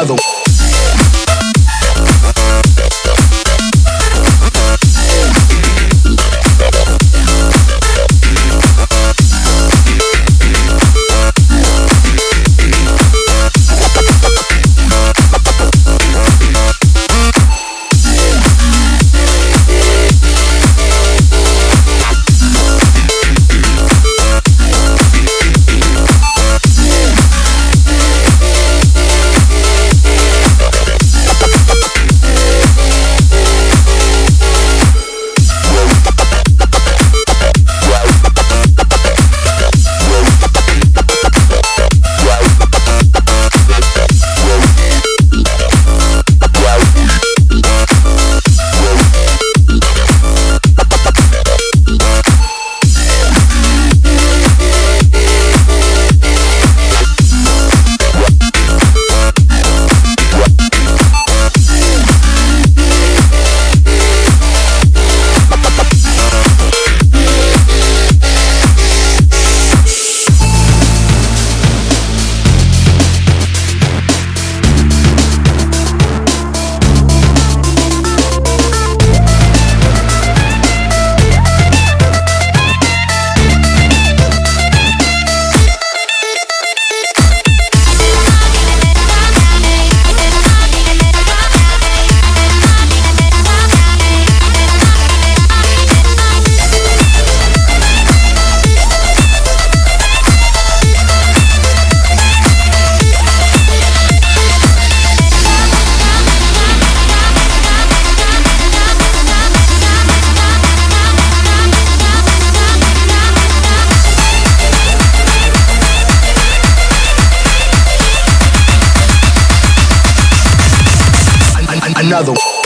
another. Another.